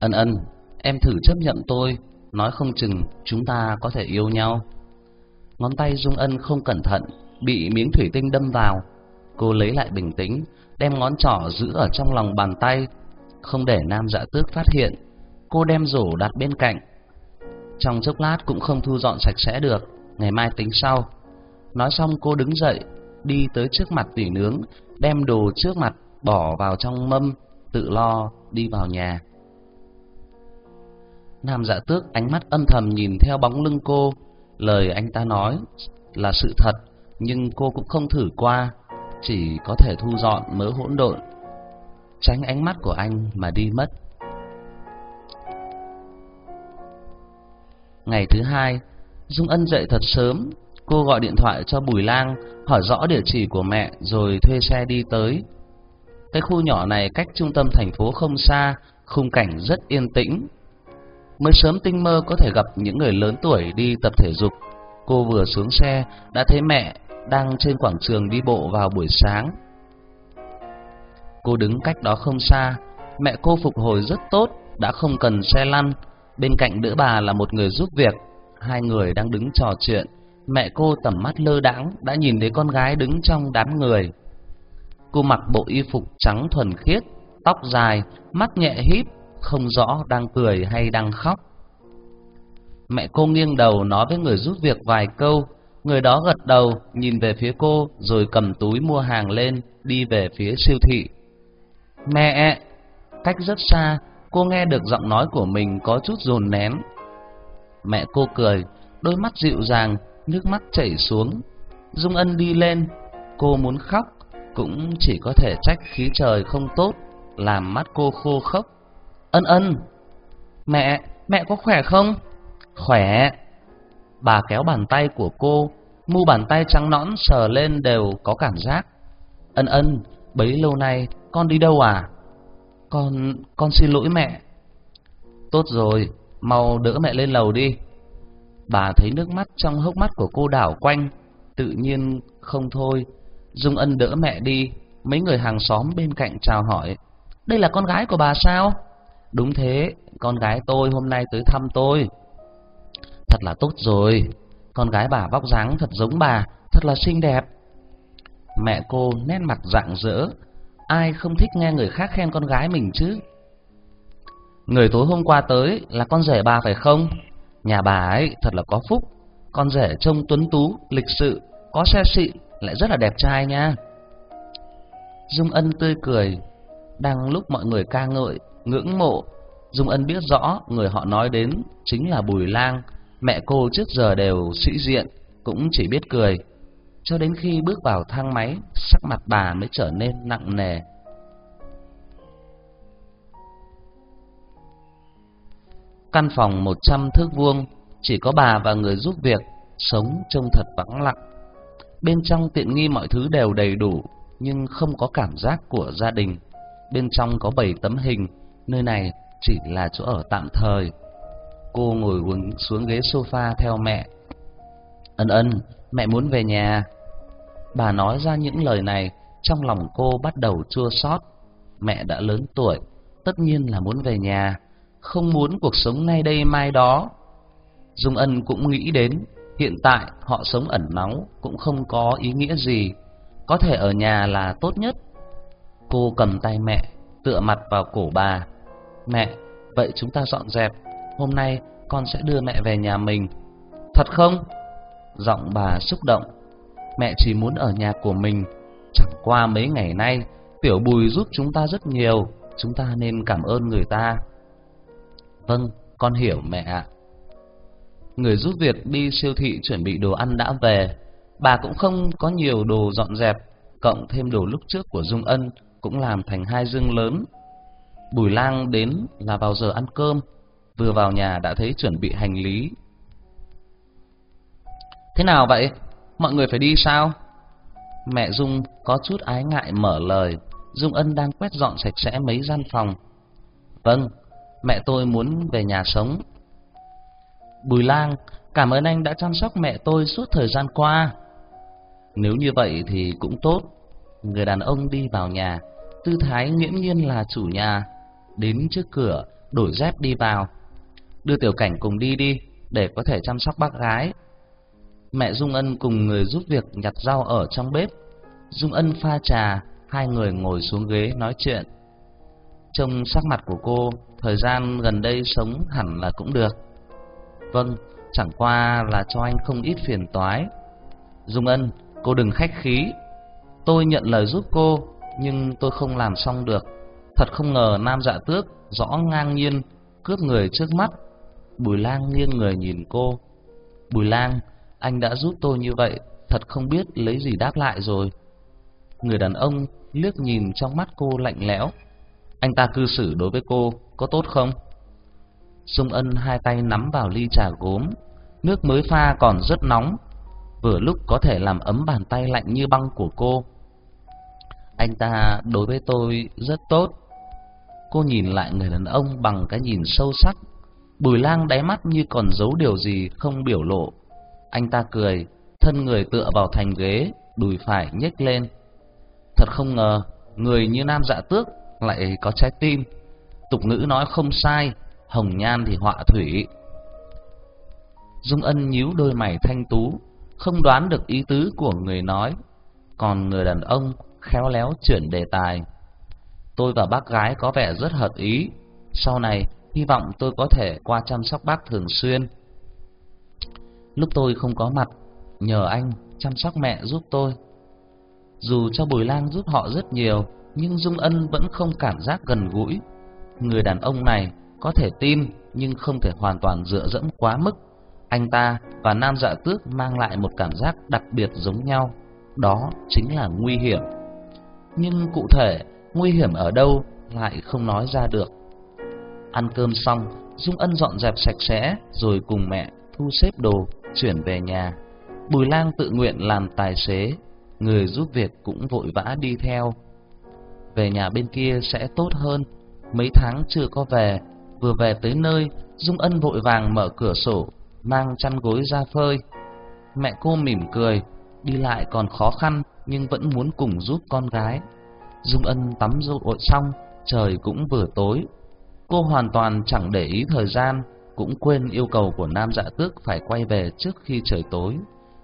Ân ân, em thử chấp nhận tôi, nói không chừng chúng ta có thể yêu nhau. Ngón tay Dung Ân không cẩn thận, bị miếng thủy tinh đâm vào. Cô lấy lại bình tĩnh, đem ngón trỏ giữ ở trong lòng bàn tay, không để nam dạ tước phát hiện. Cô đem rổ đặt bên cạnh. Trong chốc lát cũng không thu dọn sạch sẽ được, ngày mai tính sau. Nói xong cô đứng dậy, đi tới trước mặt tỉ nướng, đem đồ trước mặt bỏ vào trong mâm, tự lo đi vào nhà. Nam Dạ Tước ánh mắt âm thầm nhìn theo bóng lưng cô, lời anh ta nói là sự thật, nhưng cô cũng không thử qua, chỉ có thể thu dọn mớ hỗn độn, tránh ánh mắt của anh mà đi mất. Ngày thứ hai, Dung Ân dậy thật sớm, cô gọi điện thoại cho Bùi Lang, hỏi rõ địa chỉ của mẹ rồi thuê xe đi tới. Cái khu nhỏ này cách trung tâm thành phố không xa, khung cảnh rất yên tĩnh. Mới sớm tinh mơ có thể gặp những người lớn tuổi đi tập thể dục. Cô vừa xuống xe đã thấy mẹ đang trên quảng trường đi bộ vào buổi sáng. Cô đứng cách đó không xa, mẹ cô phục hồi rất tốt, đã không cần xe lăn. Bên cạnh đỡ bà là một người giúp việc, hai người đang đứng trò chuyện. Mẹ cô tầm mắt lơ đãng đã nhìn thấy con gái đứng trong đám người. Cô mặc bộ y phục trắng thuần khiết, tóc dài, mắt nhẹ híp, không rõ đang cười hay đang khóc. Mẹ cô nghiêng đầu nói với người giúp việc vài câu, người đó gật đầu, nhìn về phía cô rồi cầm túi mua hàng lên, đi về phía siêu thị. Mẹ! Cách rất xa, cô nghe được giọng nói của mình có chút dồn nén. Mẹ cô cười, đôi mắt dịu dàng, nước mắt chảy xuống. Dung Ân đi lên, cô muốn khóc, cũng chỉ có thể trách khí trời không tốt, làm mắt cô khô khốc. Ân ân, mẹ, mẹ có khỏe không? Khỏe. Bà kéo bàn tay của cô, mu bàn tay trắng nõn sờ lên đều có cảm giác. Ân ân, bấy lâu nay con đi đâu à? Con, con xin lỗi mẹ. Tốt rồi, mau đỡ mẹ lên lầu đi. Bà thấy nước mắt trong hốc mắt của cô đảo quanh, tự nhiên không thôi. Dung Ân đỡ mẹ đi, mấy người hàng xóm bên cạnh chào hỏi. Đây là con gái của bà sao? Đúng thế, con gái tôi hôm nay tới thăm tôi. Thật là tốt rồi, con gái bà vóc dáng thật giống bà, thật là xinh đẹp. Mẹ cô nét mặt rạng rỡ, ai không thích nghe người khác khen con gái mình chứ? Người tối hôm qua tới là con rể bà phải không? Nhà bà ấy thật là có phúc, con rể trông tuấn tú, lịch sự, có xe xịn, lại rất là đẹp trai nha. Dung Ân tươi cười, đang lúc mọi người ca ngợi, ngưỡng mộ, Dung Ân biết rõ người họ nói đến chính là Bùi Lang, mẹ cô trước giờ đều sĩ diện, cũng chỉ biết cười. Cho đến khi bước vào thang máy, sắc mặt bà mới trở nên nặng nề. Căn phòng 100 thước vuông, chỉ có bà và người giúp việc, sống trông thật vắng lặng. Bên trong tiện nghi mọi thứ đều đầy đủ, nhưng không có cảm giác của gia đình. Bên trong có 7 tấm hình, nơi này chỉ là chỗ ở tạm thời. Cô ngồi xuống ghế sofa theo mẹ. Ân ân, mẹ muốn về nhà. Bà nói ra những lời này, trong lòng cô bắt đầu chua xót. Mẹ đã lớn tuổi, tất nhiên là muốn về nhà, không muốn cuộc sống ngay đây mai đó. Dung Ân cũng nghĩ đến, hiện tại họ sống ẩn náu cũng không có ý nghĩa gì, có thể ở nhà là tốt nhất. Cô cầm tay mẹ, tựa mặt vào cổ bà. "Mẹ, vậy chúng ta dọn dẹp, hôm nay con sẽ đưa mẹ về nhà mình." "Thật không?" Giọng bà xúc động. Mẹ chỉ muốn ở nhà của mình, chẳng qua mấy ngày nay Tiểu Bùi giúp chúng ta rất nhiều, chúng ta nên cảm ơn người ta. Vâng, con hiểu mẹ ạ. Người giúp việc đi siêu thị chuẩn bị đồ ăn đã về, bà cũng không có nhiều đồ dọn dẹp, cộng thêm đồ lúc trước của Dung Ân cũng làm thành hai dương lớn. Bùi Lang đến là vào giờ ăn cơm, vừa vào nhà đã thấy chuẩn bị hành lý. Thế nào vậy? Mọi người phải đi sao? Mẹ Dung có chút ái ngại mở lời, Dung Ân đang quét dọn sạch sẽ mấy gian phòng. Vâng, mẹ tôi muốn về nhà sống. Bùi Lang, cảm ơn anh đã chăm sóc mẹ tôi suốt thời gian qua. Nếu như vậy thì cũng tốt. Người đàn ông đi vào nhà, tư thái nghiễm nhiên là chủ nhà. Đến trước cửa, đổi dép đi vào. Đưa tiểu cảnh cùng đi đi, để có thể chăm sóc bác gái. Mẹ Dung Ân cùng người giúp việc nhặt rau ở trong bếp. Dung Ân pha trà, hai người ngồi xuống ghế nói chuyện. Trông sắc mặt của cô, thời gian gần đây sống hẳn là cũng được. Vâng, chẳng qua là cho anh không ít phiền toái. Dung Ân, cô đừng khách khí. Tôi nhận lời giúp cô, nhưng tôi không làm xong được. Thật không ngờ Nam Dạ Tước rõ ngang nhiên cướp người trước mắt. Bùi Lang nghiêng người nhìn cô. Bùi Lang, anh đã giúp tôi như vậy, thật không biết lấy gì đáp lại rồi. Người đàn ông liếc nhìn trong mắt cô lạnh lẽo. Anh ta cư xử đối với cô có tốt không? Dung Ân hai tay nắm vào ly trà gốm, nước mới pha còn rất nóng, vừa lúc có thể làm ấm bàn tay lạnh như băng của cô. Anh ta đối với tôi rất tốt. Cô nhìn lại người đàn ông bằng cái nhìn sâu sắc. Bùi lang đáy mắt như còn giấu điều gì không biểu lộ. Anh ta cười, thân người tựa vào thành ghế, đùi phải nhếch lên. Thật không ngờ, người như nam dạ tước lại có trái tim. Tục ngữ nói không sai, hồng nhan thì họa thủy. Dung Ân nhíu đôi mày thanh tú, không đoán được ý tứ của người nói, còn người đàn ông khéo léo chuyển đề tài. Tôi và bác gái có vẻ rất hợp ý, sau này hy vọng tôi có thể qua chăm sóc bác thường xuyên. Lúc tôi không có mặt, nhờ anh chăm sóc mẹ giúp tôi. Dù cho Bùi Lang giúp họ rất nhiều, nhưng Dung Ân vẫn không cảm giác gần gũi. Người đàn ông này có thể tin nhưng không thể hoàn toàn dựa dẫm quá mức. Anh ta và Nam Dạ Tước mang lại một cảm giác đặc biệt giống nhau, đó chính là nguy hiểm. Nhưng cụ thể nguy hiểm ở đâu lại không nói ra được. Ăn cơm xong, Dung Ân dọn dẹp sạch sẽ rồi cùng mẹ thu xếp đồ chuyển về nhà. Bùi Lang tự nguyện làm tài xế, người giúp việc cũng vội vã đi theo. Về nhà bên kia sẽ tốt hơn, mấy tháng chưa có về, vừa về tới nơi, Dung Ân vội vàng mở cửa sổ, mang chăn gối ra phơi. Mẹ cô mỉm cười, đi lại còn khó khăn nhưng vẫn muốn cùng giúp con gái. Dung Ân tắm rội xong, trời cũng vừa tối. Cô hoàn toàn chẳng để ý thời gian, cũng quên yêu cầu của Nam Dạ Tước phải quay về trước khi trời tối.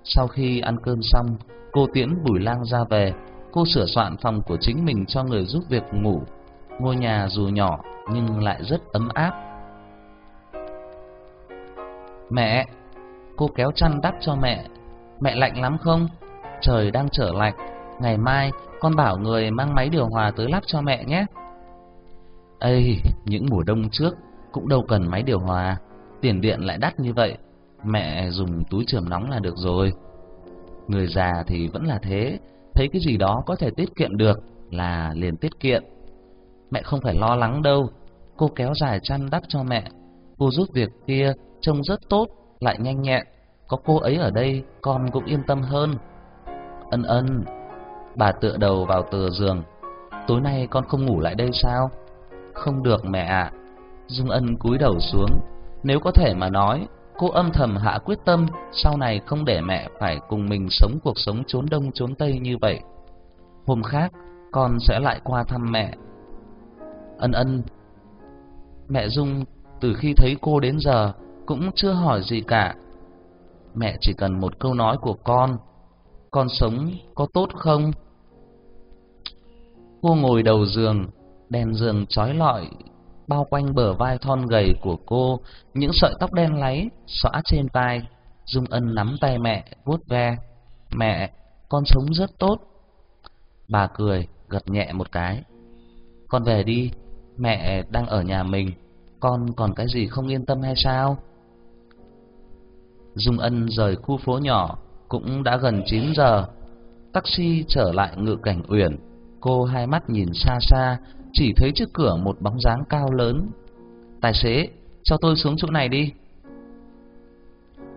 Sau khi ăn cơm xong, cô tiễn Bùi Lang ra về, cô sửa soạn phòng của chính mình cho người giúp việc ngủ. Ngôi nhà dù nhỏ nhưng lại rất ấm áp. Mẹ, cô kéo chăn đắp cho mẹ. Mẹ lạnh lắm không? Trời đang trở lạnh, ngày mai con bảo người mang máy điều hòa tới lắp cho mẹ nhé. Ây, những mùa đông trước cũng đâu cần máy điều hòa, tiền điện lại đắt như vậy, mẹ dùng túi trường nóng là được rồi. Người già thì vẫn là thế, thấy cái gì đó có thể tiết kiệm được là liền tiết kiệm. Mẹ không phải lo lắng đâu, cô kéo dài chăn đắp cho mẹ, cô giúp việc kia trông rất tốt, lại nhanh nhẹn, có cô ấy ở đây con cũng yên tâm hơn. Ân ân, bà tựa đầu vào tờ giường, tối nay con không ngủ lại đây sao? Không được mẹ ạ. Dung Ân cúi đầu xuống, nếu có thể mà nói, cô âm thầm hạ quyết tâm sau này không để mẹ phải cùng mình sống cuộc sống trốn đông trốn tây như vậy. Hôm khác, con sẽ lại qua thăm mẹ. Ân ân, mẹ Dung từ khi thấy cô đến giờ cũng chưa hỏi gì cả. Mẹ chỉ cần một câu nói của con, con sống có tốt không? Cô ngồi đầu giường, đèn giường trói lọi bao quanh bờ vai thon gầy của cô, những sợi tóc đen láy xõa trên vai. Dung Ân nắm tay mẹ, vuốt ve. "Mẹ, con sống rất tốt." Bà cười, gật nhẹ một cái. "Con về đi, mẹ đang ở nhà mình, con còn cái gì không yên tâm hay sao?" Dung Ân rời khu phố nhỏ, cũng đã gần 9 giờ. Taxi trở lại ngự cảnh uyển, cô hai mắt nhìn xa xa, chỉ thấy trước cửa một bóng dáng cao lớn. Tài xế, cho tôi xuống chỗ này đi.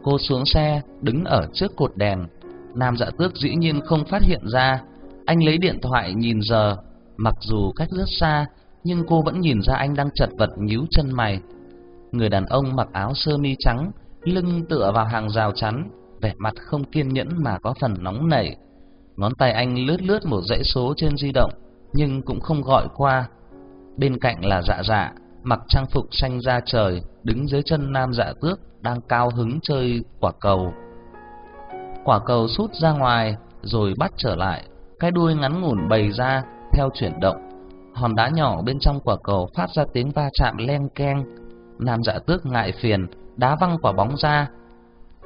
Cô xuống xe, đứng ở trước cột đèn. Nam dạ tước dĩ nhiên không phát hiện ra. Anh lấy điện thoại nhìn giờ, mặc dù cách rất xa, nhưng cô vẫn nhìn ra anh đang chật vật nhíu chân mày. Người đàn ông mặc áo sơ mi trắng, lưng tựa vào hàng rào chắn, vẻ mặt không kiên nhẫn mà có phần nóng nảy. Ngón tay anh lướt lướt một dãy số trên di động, nhưng cũng không gọi qua. Bên cạnh là dạ dạ, mặc trang phục xanh da trời, đứng dưới chân nam dạ tước đang cao hứng chơi quả cầu. Quả cầu sút ra ngoài rồi bắt trở lại, cái đuôi ngắn ngủn bày ra theo chuyển động. Hòn đá nhỏ bên trong quả cầu phát ra tiếng va chạm leng keng. Nam dạ tước ngại phiền, đá văng quả bóng ra.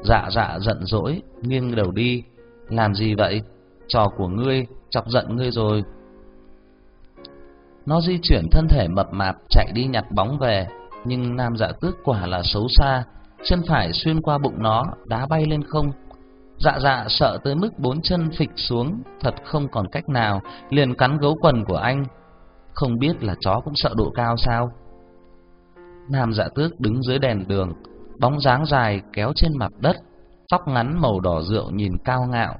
Dạ dạ giận dỗi, nghiêng đầu đi. Làm gì vậy? Trò của ngươi, chọc giận ngươi rồi. Nó di chuyển thân thể mập mạp chạy đi nhặt bóng về, nhưng nam dạ tước quả là xấu xa, chân phải xuyên qua bụng nó, đá bay lên không. Dạ dạ sợ tới mức bốn chân phịch xuống, thật không còn cách nào, liền cắn gấu quần của anh. Không biết là chó cũng sợ độ cao sao? Nam dạ tước đứng dưới đèn đường, bóng dáng dài kéo trên mặt đất, tóc ngắn màu đỏ rượu nhìn cao ngạo.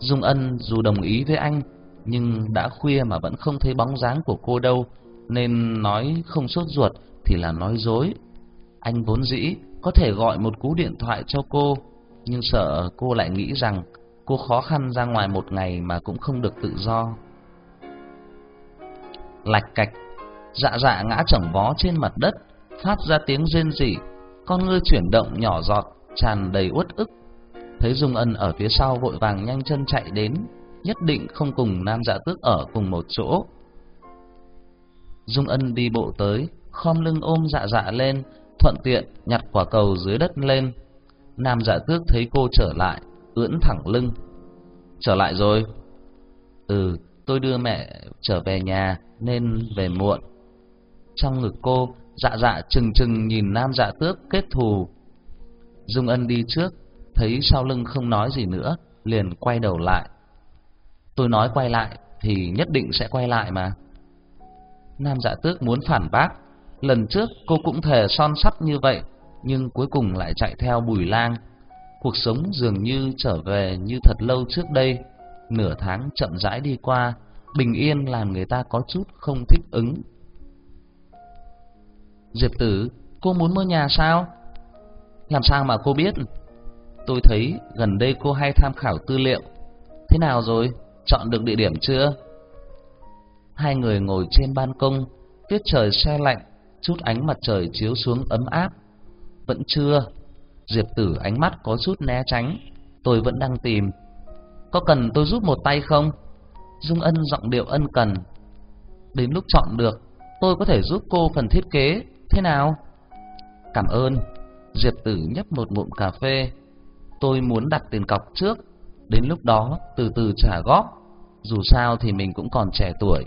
Dung Ân dù đồng ý với anh, nhưng đã khuya mà vẫn không thấy bóng dáng của cô đâu, nên nói không sốt ruột thì là nói dối. Anh vốn dĩ có thể gọi một cú điện thoại cho cô, nhưng sợ cô lại nghĩ rằng cô khó khăn ra ngoài một ngày mà cũng không được tự do. Lạch cạch, dạ dạ ngã chồng vó trên mặt đất, phát ra tiếng rên rỉ, con ngươi chuyển động nhỏ giọt, tràn đầy uất ức. Thấy Dung Ân ở phía sau vội vàng nhanh chân chạy đến, nhất định không cùng Nam Dạ Tước ở cùng một chỗ. Dung Ân đi bộ tới, khom lưng ôm Dạ Dạ lên, thuận tiện nhặt quả cầu dưới đất lên. Nam Dạ Tước thấy cô trở lại, ưỡn thẳng lưng. Trở lại rồi? Ừ, tôi đưa mẹ trở về nhà nên về muộn. Trong ngực cô, Dạ Dạ chừng chừng nhìn Nam Dạ Tước kết thù. Dung Ân đi trước, thấy sau lưng không nói gì nữa, liền quay đầu lại. Tôi nói quay lại thì nhất định sẽ quay lại mà. Nam Dạ Tước muốn phản bác, lần trước cô cũng thề son sắt như vậy, nhưng cuối cùng lại chạy theo Bùi Lang. Cuộc sống dường như trở về như thật lâu trước đây, nửa tháng chậm rãi đi qua, bình yên làm người ta có chút không thích ứng. Diệp Tử, cô muốn mua nhà sao? Làm sao mà cô biết? Tôi thấy gần đây cô hay tham khảo tư liệu. Thế nào rồi? Chọn được địa điểm chưa? Hai người ngồi trên ban công, tiết trời xe lạnh, chút ánh mặt trời chiếu xuống ấm áp. Vẫn chưa. Diệp Tử ánh mắt có chút né tránh, tôi vẫn đang tìm. Có cần tôi giúp một tay không? Dung Ân giọng điệu ân cần. Đến lúc chọn được, tôi có thể giúp cô phần thiết kế, thế nào? Cảm ơn. Diệp Tử nhấp một ngụm cà phê. Tôi muốn đặt tiền cọc trước, đến lúc đó từ từ trả góp. Dù sao thì mình cũng còn trẻ tuổi.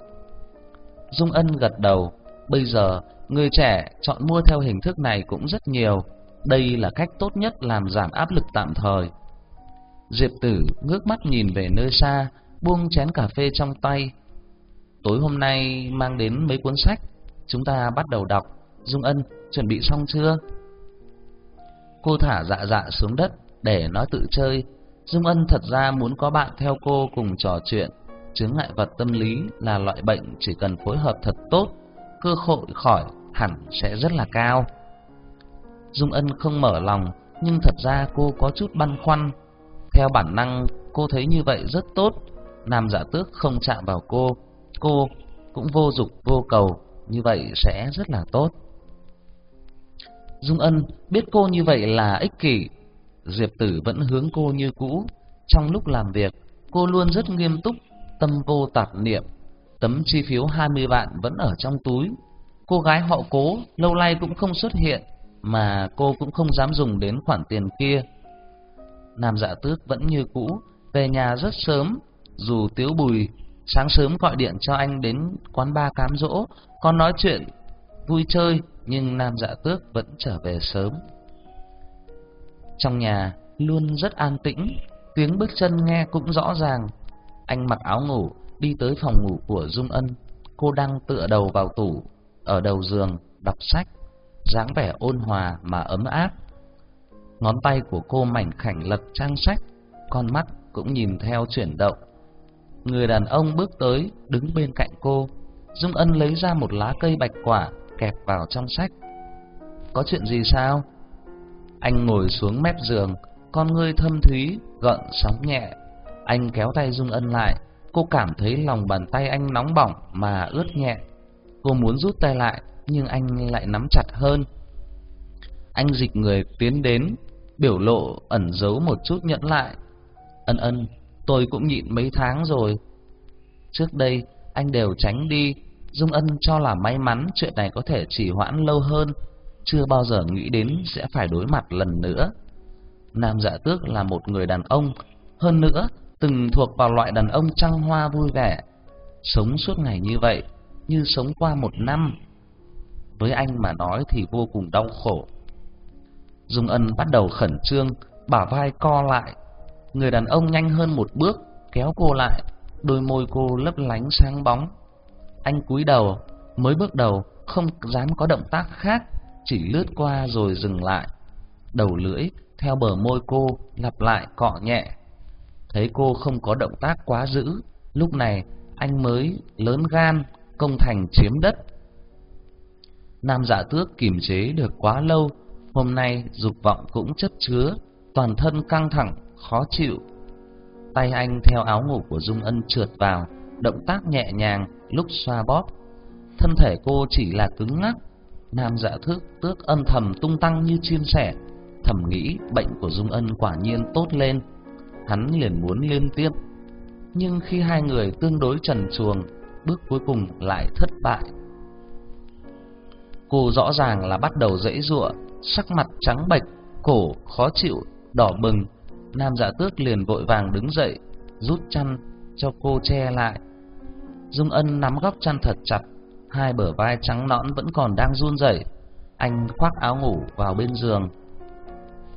Dung Ân gật đầu, bây giờ người trẻ chọn mua theo hình thức này cũng rất nhiều, đây là cách tốt nhất làm giảm áp lực tạm thời. Diệp Tử ngước mắt nhìn về nơi xa, buông chén cà phê trong tay. Tối hôm nay mang đến mấy cuốn sách, chúng ta bắt đầu đọc. Dung Ân, chuẩn bị xong chưa? Cô thả dạ dạ xuống đất để nó tự chơi. Dung Ân thật ra muốn có bạn theo cô cùng trò chuyện. Chứng ngại vật tâm lý là loại bệnh chỉ cần phối hợp thật tốt, cơ hội khỏi hẳn sẽ rất là cao. Dung Ân không mở lòng, nhưng thật ra cô có chút băn khoăn. Theo bản năng, cô thấy như vậy rất tốt. Nam giả tước không chạm vào cô, cô cũng vô dục vô cầu, như vậy sẽ rất là tốt. Dung Ân biết cô như vậy là ích kỷ, Diệp Tử vẫn hướng cô như cũ. Trong lúc làm việc, cô luôn rất nghiêm túc, tâm vô tạp niệm. Tấm chi phiếu 20 vạn vẫn ở trong túi. Cô gái họ cố lâu nay cũng không xuất hiện, mà cô cũng không dám dùng đến khoản tiền kia. Nam Dạ Tước vẫn như cũ, về nhà rất sớm, dù Tiếu Bùi sáng sớm gọi điện cho anh đến quán ba cám dỗ, còn nói chuyện vui chơi, nhưng Nam Dạ Tước vẫn trở về sớm. Trong nhà luôn rất an tĩnh, tiếng bước chân nghe cũng rõ ràng. Anh mặc áo ngủ, đi tới phòng ngủ của Dung Ân. Cô đang tựa đầu vào tủ, ở đầu giường, đọc sách, dáng vẻ ôn hòa mà ấm áp. Ngón tay của cô mảnh khảnh lật trang sách, con mắt cũng nhìn theo chuyển động. Người đàn ông bước tới, đứng bên cạnh cô. Dung Ân lấy ra một lá cây bạch quả, kẹp vào trong sách. Có chuyện gì sao? Anh ngồi xuống mép giường, con ngươi thâm thúy, gợn sóng nhẹ. Anh kéo tay Dung Ân lại, cô cảm thấy lòng bàn tay anh nóng bỏng mà ướt nhẹ. Cô muốn rút tay lại, nhưng anh lại nắm chặt hơn. Anh dịch người tiến đến, biểu lộ ẩn giấu một chút nhẫn lại. Ân ân, tôi cũng nhịn mấy tháng rồi. Trước đây, anh đều tránh đi, Dung Ân cho là may mắn chuyện này có thể chỉ hoãn lâu hơn, chưa bao giờ nghĩ đến sẽ phải đối mặt lần nữa. Nam Dạ Tước là một người đàn ông, hơn nữa từng thuộc vào loại đàn ông trăng hoa vui vẻ, sống suốt ngày như vậy, như sống qua một năm. Với anh mà nói thì vô cùng đau khổ. Dung Ân bắt đầu khẩn trương, bả vai co lại. Người đàn ông nhanh hơn một bước, kéo cô lại, đôi môi cô lấp lánh sáng bóng. Anh cúi đầu, mới bước đầu, không dám có động tác khác, chỉ lướt qua rồi dừng lại. Đầu lưỡi theo bờ môi cô lặp lại cọ nhẹ. Thấy cô không có động tác quá dữ, lúc này anh mới lớn gan công thành chiếm đất. Nam Dạ Tước kiềm chế được quá lâu, hôm nay dục vọng cũng chất chứa, toàn thân căng thẳng, khó chịu. Tay anh theo áo ngủ của Dung Ân trượt vào, động tác nhẹ nhàng lúc xoa bóp. Thân thể cô chỉ là cứng ngắc, Nam Dạ Thước tước âm thầm tung tăng như chim sẻ, thầm nghĩ bệnh của Dung Ân quả nhiên tốt lên. Hắn liền muốn liên tiếp, nhưng khi hai người tương đối trần truồng, bước cuối cùng lại thất bại. Cô rõ ràng là bắt đầu dãy giụa, sắc mặt trắng bệch, cổ khó chịu, đỏ bừng. Nam Dạ Tước liền vội vàng đứng dậy, rút chăn cho cô che lại. Dung Ân nắm góc chăn thật chặt, hai bờ vai trắng nõn vẫn còn đang run rẩy. Anh khoác áo ngủ vào bên giường,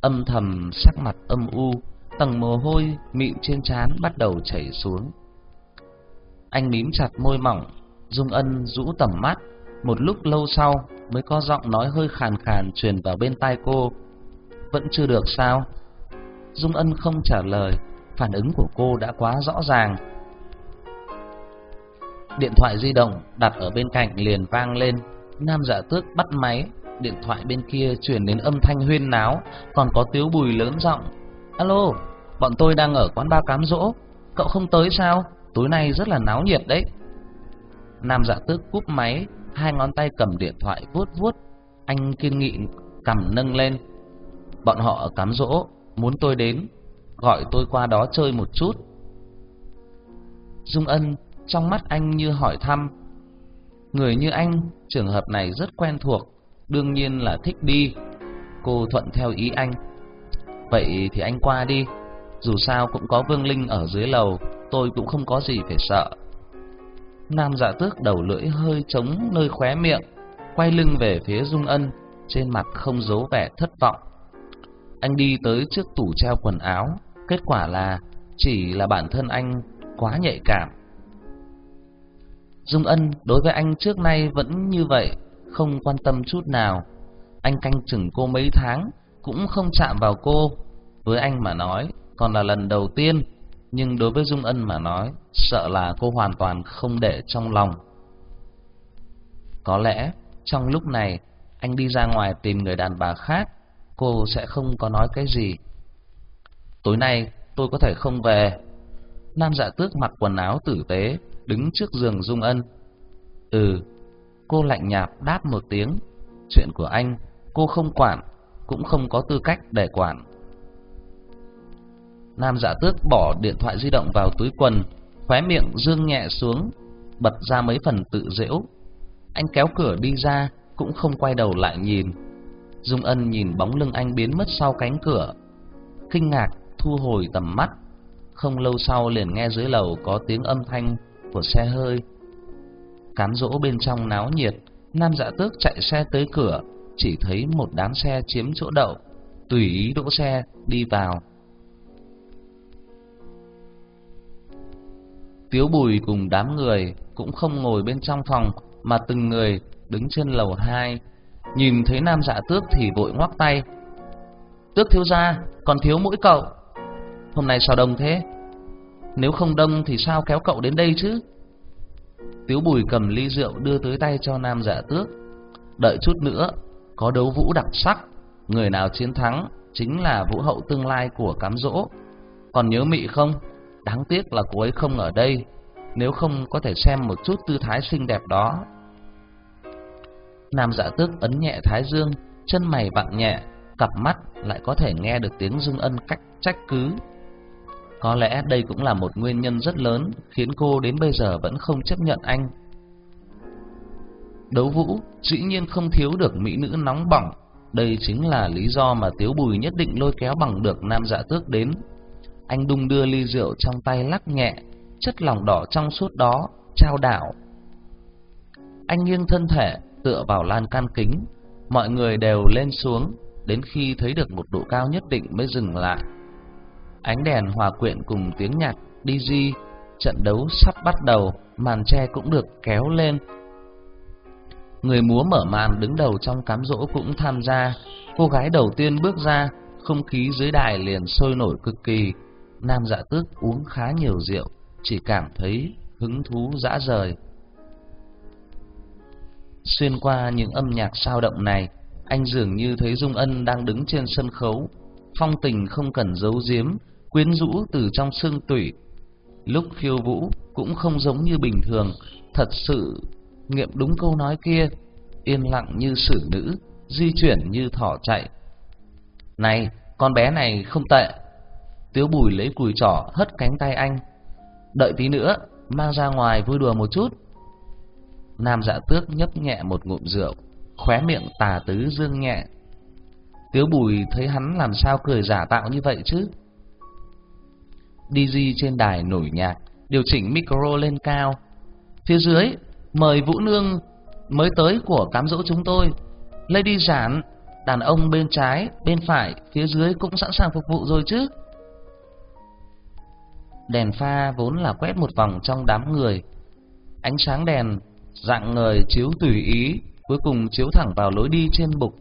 âm thầm sắc mặt âm u, tầng mồ hôi mịn trên trán bắt đầu chảy xuống. Anh mím chặt môi mỏng, Dung Ân rũ tầm mắt, một lúc lâu sau mới có giọng nói hơi khàn khàn truyền vào bên tai cô. Vẫn chưa được sao? Dung Ân không trả lời, phản ứng của cô đã quá rõ ràng. Điện thoại di động đặt ở bên cạnh liền vang lên, Nam Dạ Tước bắt máy, điện thoại bên kia chuyển đến âm thanh huyên náo, còn có tiếng bùi lớn giọng. "Alo, bọn tôi đang ở quán ba cám dỗ, cậu không tới sao? Tối nay rất là náo nhiệt đấy." Nam Dạ Tước cúp máy, hai ngón tay cầm điện thoại vuốt vuốt, anh kiên nghị cầm nâng lên. "Bọn họ ở cám dỗ, muốn tôi đến, gọi tôi qua đó chơi một chút." Dung Ân trong mắt anh như hỏi thăm. Người như anh, trường hợp này rất quen thuộc, đương nhiên là thích đi. Cô thuận theo ý anh. Vậy thì anh qua đi, dù sao cũng có Vương Linh ở dưới lầu, tôi cũng không có gì phải sợ. Nam Dạ Tước đầu lưỡi hơi trống nơi khóe miệng, quay lưng về phía Dung Ân, trên mặt không giấu vẻ thất vọng. Anh đi tới trước tủ treo quần áo, kết quả là chỉ là bản thân anh quá nhạy cảm. Dung Ân đối với anh trước nay vẫn như vậy, không quan tâm chút nào. Anh canh chừng cô mấy tháng, cũng không chạm vào cô. Với anh mà nói, còn là lần đầu tiên, nhưng đối với Dung Ân mà nói, sợ là cô hoàn toàn không để trong lòng. Có lẽ, trong lúc này, anh đi ra ngoài tìm người đàn bà khác, cô sẽ không có nói cái gì. Tối nay, tôi có thể không về. Nam dạ tước mặc quần áo tử tế, đứng trước giường Dung Ân. Ừ, Cô lạnh nhạt đáp một tiếng, chuyện của anh cô không quản, cũng không có tư cách để quản. Nam Dạ Tước bỏ điện thoại di động vào túi quần, khóe miệng dương nhẹ xuống, bật ra mấy phần tự giễu. Anh kéo cửa đi ra, cũng không quay đầu lại nhìn. Dung Ân nhìn bóng lưng anh biến mất sau cánh cửa, kinh ngạc thu hồi tầm mắt. Không lâu sau liền nghe dưới lầu có tiếng âm thanh của xe hơi Cám dỗ bên trong náo nhiệt, Nam Dạ Tước chạy xe tới cửa, chỉ thấy một đám xe chiếm chỗ đậu, tùy ý đỗ xe đi vào. Tiếu Bùi cùng đám người cũng không ngồi bên trong phòng mà từng người đứng trên lầu hai, nhìn thấy Nam Dạ Tước thì vội ngoắc tay. "Tước thiếu gia, còn thiếu mỗi cậu. Hôm nay sao đông thế? Nếu không đông thì sao kéo cậu đến đây chứ?" Tiếu Bùi cầm ly rượu đưa tới tay cho Nam Dạ Tước. Đợi chút nữa, có đấu vũ đặc sắc, người nào chiến thắng chính là vũ hậu tương lai của cám dỗ. Còn nhớ mị không? Đáng tiếc là cô ấy không ở đây, nếu không có thể xem một chút tư thái xinh đẹp đó. Nam Dạ Tước ấn nhẹ thái dương, chân mày vặn nhẹ, cặp mắt lại có thể nghe được tiếng dương Ân cách trách cứ. Có lẽ đây cũng là một nguyên nhân rất lớn khiến cô đến bây giờ vẫn không chấp nhận anh. Đấu vũ dĩ nhiên không thiếu được mỹ nữ nóng bỏng, đây chính là lý do mà Tiếu Bùi nhất định lôi kéo bằng được Nam Dạ Tước đến. Anh đung đưa ly rượu trong tay lắc nhẹ, chất lòng đỏ trong suốt đó trao đảo. Anh nghiêng thân thể tựa vào lan can kính, mọi người đều lên xuống, đến khi thấy được một độ cao nhất định mới dừng lại. Ánh đèn hòa quyện cùng tiếng nhạc DJ, trận đấu sắp bắt đầu, màn che cũng được kéo lên. Người múa mở màn đứng đầu trong cám dỗ cũng tham gia, cô gái đầu tiên bước ra, không khí dưới đài liền sôi nổi cực kỳ. Nam Dạ Tước uống khá nhiều rượu, chỉ cảm thấy hứng thú dã rời. Xuyên qua những âm nhạc sao động này, anh dường như thấy Dung Ân đang đứng trên sân khấu, phong tình không cần giấu giếm, quyến rũ từ trong xương tủy. Lúc khiêu vũ cũng không giống như bình thường, thật sự nghiệm đúng câu nói kia, yên lặng như xử nữ, di chuyển như thỏ chạy. Này, con bé này không tệ. Tiếu Bùi lấy cùi trỏ hất cánh tay anh. Đợi tí nữa, mang ra ngoài vui đùa một chút. Nam Dạ Tước nhấp nhẹ một ngụm rượu, khóe miệng tà tứ dương nhẹ. Tiếu Bùi thấy hắn làm sao cười giả tạo như vậy chứ? DJ trên đài nổi nhạc, điều chỉnh micro lên cao. Phía dưới, mời Vũ Nương mới tới của cám dỗ chúng tôi. Lady Giản, đàn ông bên trái, bên phải, phía dưới cũng sẵn sàng phục vụ rồi chứ. Đèn pha vốn là quét một vòng trong đám người. Ánh sáng đèn dạng người chiếu tùy ý, cuối cùng chiếu thẳng vào lối đi trên bục.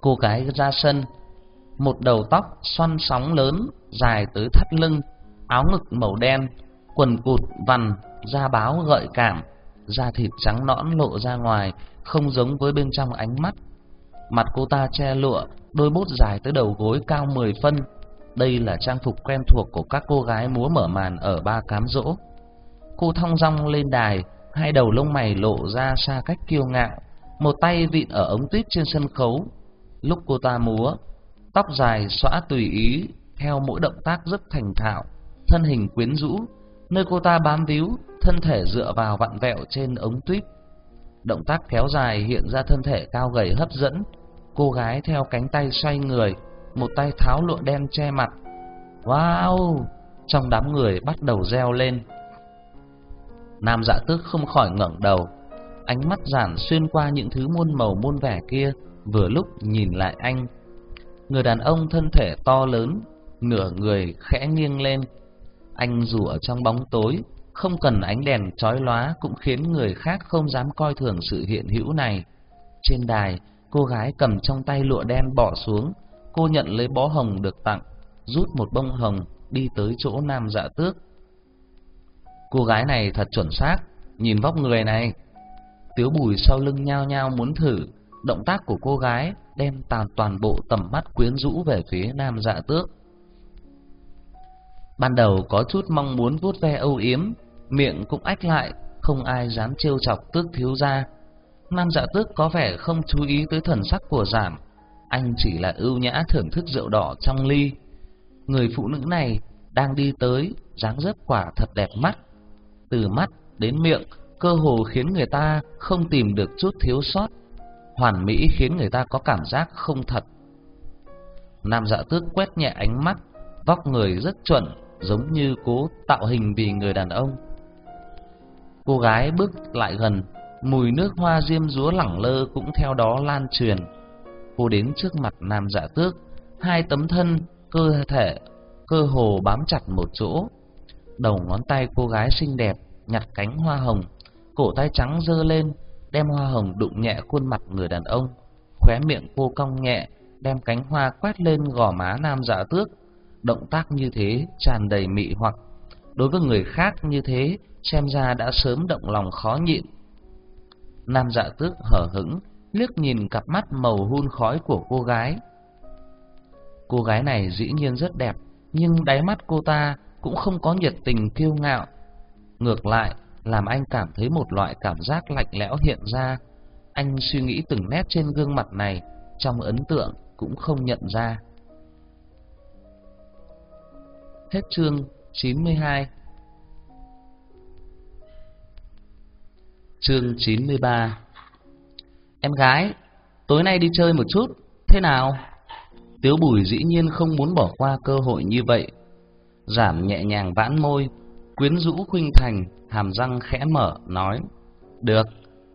Cô gái ra sân, một đầu tóc xoăn sóng lớn dài tới thắt lưng, áo ngực màu đen, quần cụt vằn, da báo gợi cảm, da thịt trắng nõn lộ ra ngoài, không giống với bên trong ánh mắt. Mặt cô ta che lụa, đôi bút dài tới đầu gối cao 10 phân. Đây là trang phục quen thuộc của các cô gái múa mở màn ở ba cám dỗ. Cô thong dong lên đài, hai đầu lông mày lộ ra xa cách kiêu ngạo, một tay vịn ở ống tuyết trên sân khấu. Lúc cô ta múa, tóc dài xõa tùy ý, theo mỗi động tác rất thành thạo, thân hình quyến rũ, nơi cô ta bám víu, thân thể dựa vào vặn vẹo trên ống tuyết. Động tác kéo dài hiện ra thân thể cao gầy hấp dẫn, cô gái theo cánh tay xoay người, một tay tháo lụa đen che mặt. Wow! Trong đám người bắt đầu reo lên. Nam dạ tước không khỏi ngẩng đầu, ánh mắt giản xuyên qua những thứ muôn màu muôn vẻ kia, vừa lúc nhìn lại anh. Người đàn ông thân thể to lớn, nửa người khẽ nghiêng lên. Anh dù ở trong bóng tối, không cần ánh đèn chói lóa cũng khiến người khác không dám coi thường sự hiện hữu này. Trên đài, cô gái cầm trong tay lụa đen bỏ xuống, cô nhận lấy bó hồng được tặng, rút một bông hồng đi tới chỗ Nam Dạ Tước. Cô gái này thật chuẩn xác, nhìn vóc người này. Tiếu Bùi sau lưng nhao nhao muốn thử, động tác của cô gái đem tàn toàn bộ tầm mắt quyến rũ về phía Nam Dạ Tước. Ban đầu có chút mong muốn vuốt ve âu yếm, miệng cũng ách lại, không ai dám trêu chọc Tước thiếu gia. Nam Dạ Tước có vẻ không chú ý tới thần sắc của Giảm, anh chỉ là ưu nhã thưởng thức rượu đỏ trong ly. Người phụ nữ này đang đi tới, dáng dấp quả thật đẹp mắt, từ mắt đến miệng, cơ hồ khiến người ta không tìm được chút thiếu sót. Hoàn mỹ khiến người ta có cảm giác không thật. Nam dạ tước quét nhẹ ánh mắt, vóc người rất chuẩn, giống như cố tạo hình vì người đàn ông. Cô gái bước lại gần, mùi nước hoa diêm dúa lẳng lơ cũng theo đó lan truyền. Cô đến trước mặt nam dạ tước, hai tấm thân, cơ thể, cơ hồ bám chặt một chỗ, đầu ngón tay cô gái xinh đẹp nhặt cánh hoa hồng, cổ tay trắng dơ lên, đem hoa hồng đụng nhẹ khuôn mặt người đàn ông, khóe miệng cô cong nhẹ, đem cánh hoa quét lên gò má nam dạ tước. Động tác như thế tràn đầy mị hoặc, đối với người khác như thế xem ra đã sớm động lòng khó nhịn. Nam dạ tước hở hững, liếc nhìn cặp mắt màu hun khói của cô gái. Cô gái này dĩ nhiên rất đẹp, nhưng đáy mắt cô ta cũng không có nhiệt tình kiêu ngạo. Ngược lại, làm anh cảm thấy một loại cảm giác lạnh lẽo hiện ra. Anh suy nghĩ từng nét trên gương mặt này, trong ấn tượng cũng không nhận ra. Hết chương 92 Chương 93 Em gái, tối nay đi chơi một chút, thế nào? Tiếu bùi dĩ nhiên không muốn bỏ qua cơ hội như vậy. Giảm nhẹ nhàng vãn môi, quyến rũ khuynh thành, hàm răng khẽ mở, nói Được,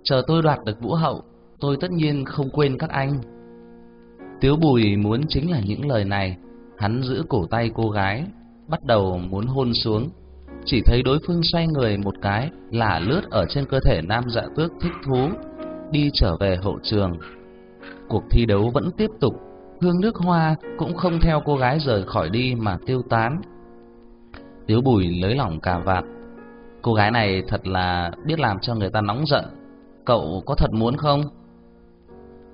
chờ tôi đoạt được vũ hậu, tôi tất nhiên không quên các anh. Tiếu bùi muốn chính là những lời này, hắn giữ cổ tay cô gái, bắt đầu muốn hôn xuống. Chỉ thấy đối phương xoay người một cái là lướt ở trên cơ thể nam dạ tước thích thú, đi trở về hậu trường. Cuộc thi đấu vẫn tiếp tục, hương nước hoa cũng không theo cô gái rời khỏi đi mà tiêu tán. Tiếu bùi lấy lỏng cà vạt. Cô gái này thật là biết làm cho người ta nóng giận. Cậu có thật muốn không?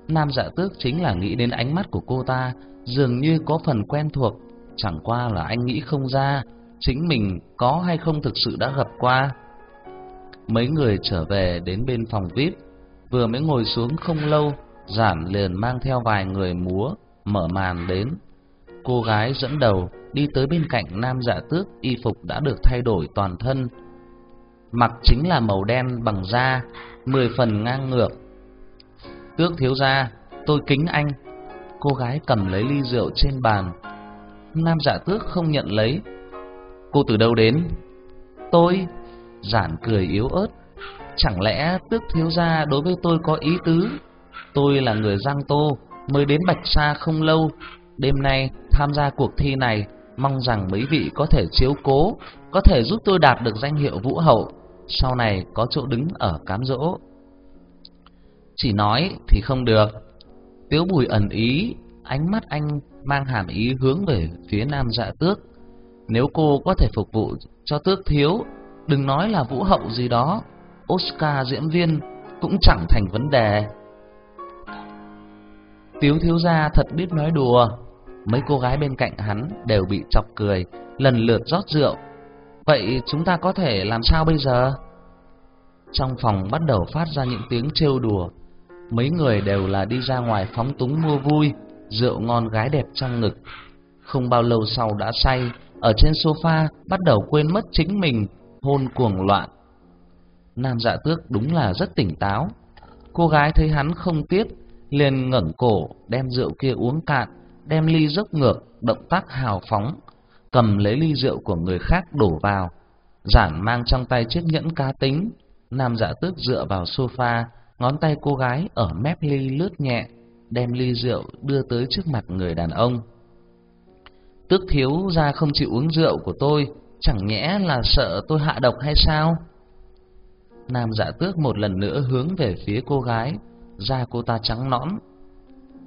Nam dạ tước chính là nghĩ đến ánh mắt của cô ta, dường như có phần quen thuộc, chẳng qua là anh nghĩ không ra chính mình có hay không thực sự đã gặp qua. Mấy người trở về đến bên phòng VIP, vừa mới ngồi xuống không lâu, Giản liền mang theo vài người múa, mở màn đến. Cô gái dẫn đầu đi tới bên cạnh nam dạ tước, y phục đã được thay đổi toàn thân. Mặc chính là màu đen bằng da, mười phần ngang ngược. Tước thiếu gia, tôi kính anh. Cô gái cầm lấy ly rượu trên bàn. Nam dạ tước không nhận lấy. Cô từ đâu đến? Tôi, giản cười yếu ớt. Chẳng lẽ tước thiếu gia đối với tôi có ý tứ? Tôi là người Giang Tô, mới đến Bạch Sa không lâu. Đêm nay tham gia cuộc thi này, mong rằng mấy vị có thể chiếu cố, có thể giúp tôi đạt được danh hiệu vũ hậu, sau này có chỗ đứng ở cám dỗ. Chỉ nói thì không được. Tiếu Bùi ẩn ý, ánh mắt anh mang hàm ý hướng về phía Nam Dạ Tước. Nếu cô có thể phục vụ cho Tước thiếu, đừng nói là vũ hậu gì đó, Oscar diễn viên cũng chẳng thành vấn đề. Tiếu thiếu gia thật biết nói đùa. Mấy cô gái bên cạnh hắn đều bị chọc cười, lần lượt rót rượu. Vậy chúng ta có thể làm sao bây giờ? Trong phòng bắt đầu phát ra những tiếng trêu đùa. Mấy người đều là đi ra ngoài phóng túng mua vui, rượu ngon gái đẹp trong ngực. Không bao lâu sau đã say, ở trên sofa bắt đầu quên mất chính mình, hôn cuồng loạn. Nam dạ tước đúng là rất tỉnh táo. Cô gái thấy hắn không tiếp, liền ngẩng cổ đem rượu kia uống cạn, đem ly dốc ngược, động tác hào phóng, cầm lấy ly rượu của người khác đổ vào. Giản mang trong tay chiếc nhẫn cá tính, nam dạ tước dựa vào sofa, ngón tay cô gái ở mép ly lướt nhẹ, đem ly rượu đưa tới trước mặt người đàn ông. Tước thiếu ra không chịu uống rượu của tôi, chẳng nhẽ là sợ tôi hạ độc hay sao? Nam dạ tước một lần nữa hướng về phía cô gái, da cô ta trắng nõn.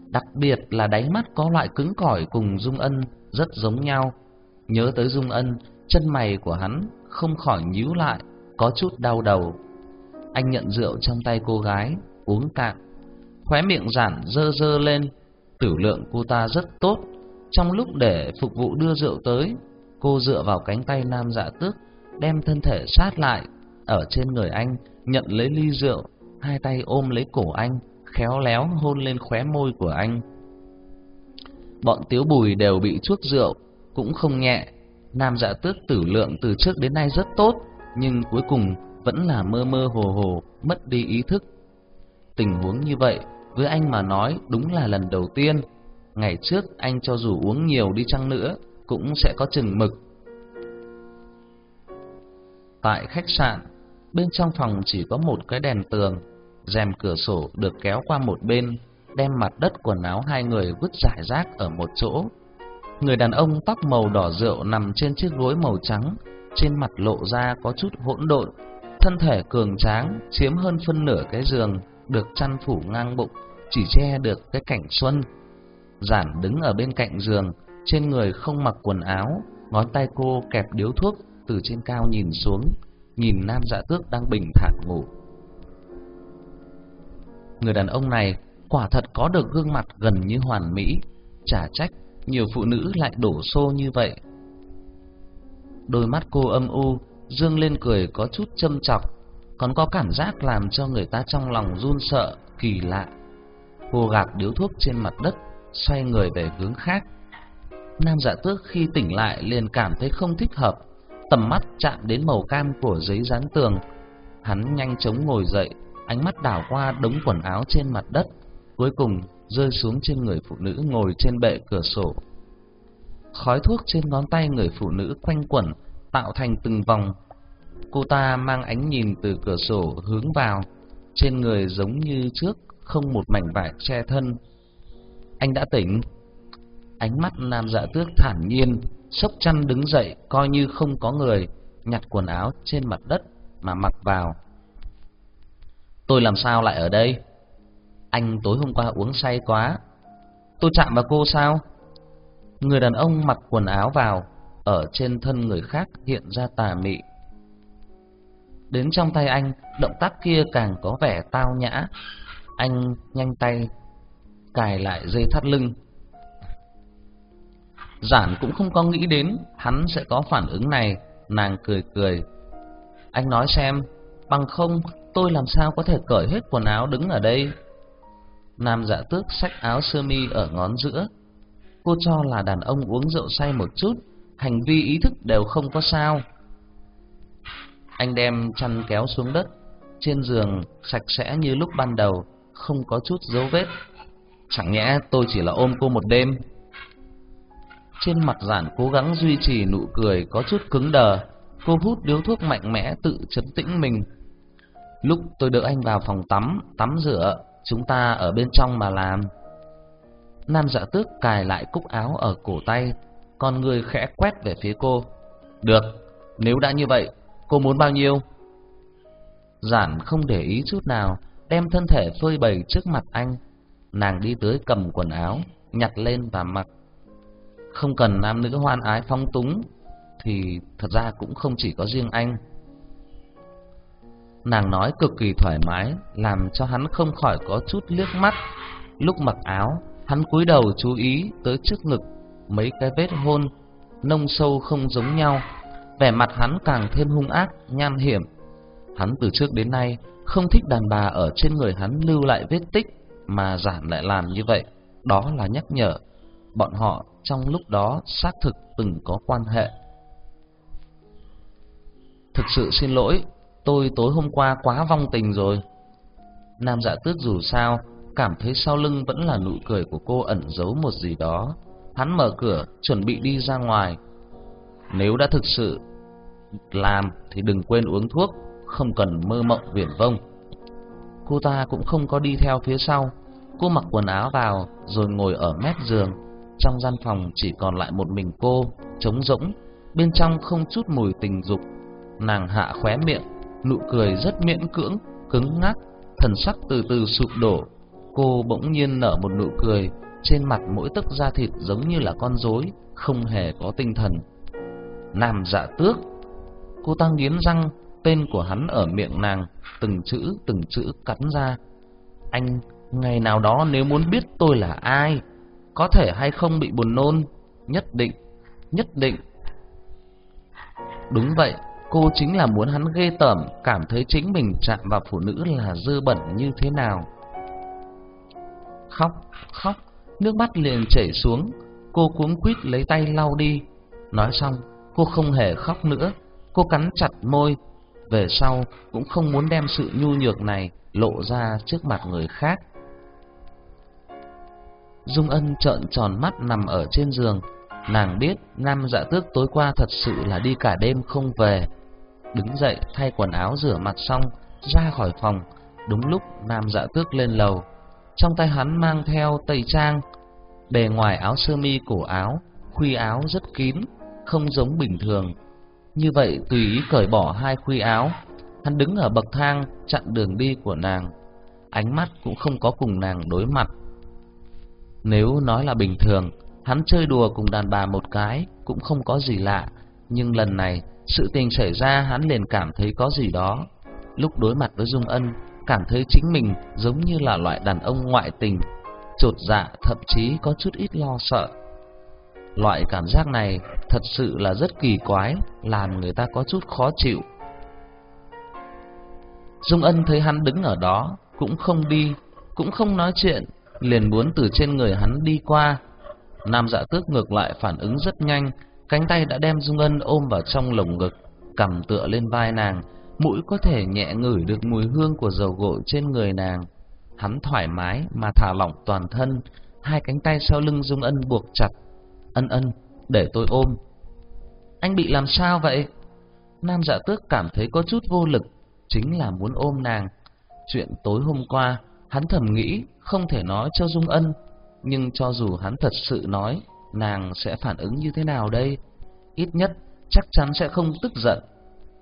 Đặc biệt là đáy mắt có loại cứng cỏi cùng Dung Ân rất giống nhau. Nhớ tới Dung Ân, chân mày của hắn không khỏi nhíu lại, có chút đau đầu. Anh nhận rượu trong tay cô gái, uống cạn. Khóe miệng giản dơ dơ lên, tử lượng cô ta rất tốt. Trong lúc để phục vụ đưa rượu tới, cô dựa vào cánh tay nam dạ tước, đem thân thể sát lại, ở trên người anh, nhận lấy ly rượu, hai tay ôm lấy cổ anh, khéo léo hôn lên khóe môi của anh. Bọn tiếu bùi đều bị chuốc rượu, cũng không nhẹ. Nam dạ tước tử lượng từ trước đến nay rất tốt, nhưng cuối cùng vẫn là mơ mơ hồ hồ, mất đi ý thức. Tình huống như vậy, với anh mà nói đúng là lần đầu tiên. Ngày trước anh cho dù uống nhiều đi chăng nữa, cũng sẽ có chừng mực. Tại khách sạn, bên trong phòng chỉ có một cái đèn tường, rèm cửa sổ được kéo qua một bên, đem mặt đất quần áo hai người vứt rải rác ở một chỗ. Người đàn ông tóc màu đỏ rượu nằm trên chiếc gối màu trắng, trên mặt lộ ra có chút hỗn độn, thân thể cường tráng chiếm hơn phân nửa cái giường, được chăn phủ ngang bụng, chỉ che được cái cảnh xuân. Giản đứng ở bên cạnh giường, trên người không mặc quần áo, ngón tay cô kẹp điếu thuốc từ trên cao nhìn xuống, nhìn nam dạ tước đang bình thản ngủ. Người đàn ông này quả thật có được gương mặt gần như hoàn mỹ, chả trách nhiều phụ nữ lại đổ xô như vậy. Đôi mắt cô âm u, dương lên cười có chút châm chọc, còn có cảm giác làm cho người ta trong lòng run sợ, kỳ lạ. Cô gạt điếu thuốc trên mặt đất, xoay người về hướng khác. Nam Dạ Tước khi tỉnh lại liền cảm thấy không thích hợp, tầm mắt chạm đến màu cam của giấy dán tường. Hắn nhanh chóng ngồi dậy, ánh mắt đảo qua đống quần áo trên mặt đất, cuối cùng rơi xuống trên người phụ nữ ngồi trên bệ cửa sổ. Khói thuốc trên ngón tay người phụ nữ quanh quẩn, tạo thành từng vòng. Cô ta mang ánh nhìn từ cửa sổ hướng vào, trên người giống như trước, không một mảnh vải che thân. Anh đã tỉnh. Ánh mắt nam dạ tước thản nhiên, sốc chăn đứng dậy coi như không có người, nhặt quần áo trên mặt đất mà mặc vào. Tôi làm sao lại ở đây? Anh tối hôm qua uống say quá. Tôi chạm vào cô sao? Người đàn ông mặc quần áo vào, ở trên thân người khác hiện ra tà mị. Đến trong tay anh, động tác kia càng có vẻ tao nhã. Anh nhanh tay cài lại dây thắt lưng. Giản cũng không có nghĩ đến hắn sẽ có phản ứng này, nàng cười cười. Anh nói xem, bằng không tôi làm sao có thể cởi hết quần áo đứng ở đây? Nam dạ tước xách áo sơ mi ở ngón giữa. Cô cho là đàn ông uống rượu say một chút, hành vi ý thức đều không có sao. Anh đem chăn kéo xuống đất, trên giường sạch sẽ như lúc ban đầu, không có chút dấu vết. Chẳng nhẽ tôi chỉ là ôm cô một đêm? Trên mặt giản cố gắng duy trì nụ cười có chút cứng đờ, cô hút điếu thuốc mạnh mẽ tự chấn tĩnh mình. Lúc tôi đỡ anh vào phòng tắm, tắm rửa, chúng ta ở bên trong mà làm. Nam dạ tước cài lại cúc áo ở cổ tay, con người khẽ quét về phía cô. Được, nếu đã như vậy, cô muốn bao nhiêu? Giản không để ý chút nào, đem thân thể phơi bày trước mặt anh. Nàng đi tới cầm quần áo, nhặt lên và mặc. Không cần nam nữ hoan ái phong túng, thì thật ra cũng không chỉ có riêng anh. Nàng nói cực kỳ thoải mái, làm cho hắn không khỏi có chút liếc mắt. Lúc mặc áo, hắn cúi đầu chú ý tới trước ngực, mấy cái vết hôn, nông sâu không giống nhau. Vẻ mặt hắn càng thêm hung ác, nham hiểm. Hắn từ trước đến nay không thích đàn bà ở trên người hắn lưu lại vết tích, mà giản lại làm như vậy. Đó là nhắc nhở, bọn họ trong lúc đó xác thực từng có quan hệ. Thực sự xin lỗi, tôi tối hôm qua quá vong tình rồi. Nam dạ tước dù sao, cảm thấy sau lưng vẫn là nụ cười của cô ẩn giấu một gì đó. Hắn mở cửa, chuẩn bị đi ra ngoài. Nếu đã thực sự làm thì đừng quên uống thuốc, không cần mơ mộng viển vông. Cô ta cũng không có đi theo phía sau. Cô mặc quần áo vào rồi ngồi ở mép giường. Trong gian phòng chỉ còn lại một mình cô, trống rỗng, bên trong không chút mùi tình dục. Nàng hạ khóe miệng, nụ cười rất miễn cưỡng, cứng ngắc, thần sắc từ từ sụp đổ. Cô bỗng nhiên nở một nụ cười, trên mặt mỗi tấc da thịt giống như là con rối, không hề có tinh thần. Nam Dạ Tước. Cô ta nghiến răng, tên của hắn ở miệng nàng, từng chữ từng chữ cắn ra. Anh ngày nào đó nếu muốn biết tôi là ai, có thể hay không bị buồn nôn, nhất định, nhất định. Đúng vậy, Cô chính là muốn hắn ghê tởm, cảm thấy chính mình chạm vào phụ nữ là dơ bẩn như thế nào. Khóc, khóc, nước mắt liền chảy xuống, cô cuống quýt lấy tay lau đi. Nói xong, cô không hề khóc nữa, cô cắn chặt môi, về sau cũng không muốn đem sự nhu nhược này lộ ra trước mặt người khác. Dung Ân trợn tròn mắt nằm ở trên giường, nàng biết Nam Dạ Tước tối qua thật sự là đi cả đêm không về, đứng dậy thay quần áo rửa mặt xong, ra khỏi phòng. Đúng lúc Nam Dạ Tước lên lầu, trong tay hắn mang theo tây trang, bề ngoài áo sơ mi cổ áo, khuy áo rất kín, không giống bình thường. Như vậy tùy ý cởi bỏ hai khuy áo, hắn đứng ở bậc thang chặn đường đi của nàng, ánh mắt cũng không có cùng nàng đối mặt. Nếu nói là bình thường, hắn chơi đùa cùng đàn bà một cái cũng không có gì lạ, nhưng lần này sự tình xảy ra hắn liền cảm thấy có gì đó. Lúc đối mặt với Dung Ân, cảm thấy chính mình giống như là loại đàn ông ngoại tình, trột dạ thậm chí có chút ít lo sợ. Loại cảm giác này thật sự là rất kỳ quái, làm người ta có chút khó chịu. Dung Ân thấy hắn đứng ở đó, cũng không đi, cũng không nói chuyện, liền muốn từ trên người hắn đi qua. Nam Dạ Tước ngược lại phản ứng rất nhanh, cánh tay đã đem Dung Ân ôm vào trong lồng ngực, cầm tựa lên vai nàng, mũi có thể nhẹ ngửi được mùi hương của dầu gội trên người nàng. Hắn thoải mái mà thả lỏng toàn thân, hai cánh tay sau lưng Dung Ân buộc chặt. Ân ân, để tôi ôm. Anh bị làm sao vậy? Nam dạ tước cảm thấy có chút vô lực, chính là muốn ôm nàng. Chuyện tối hôm qua, hắn thầm nghĩ không thể nói cho Dung Ân, nhưng cho dù hắn thật sự nói, nàng sẽ phản ứng như thế nào đây? Ít nhất chắc chắn sẽ không tức giận,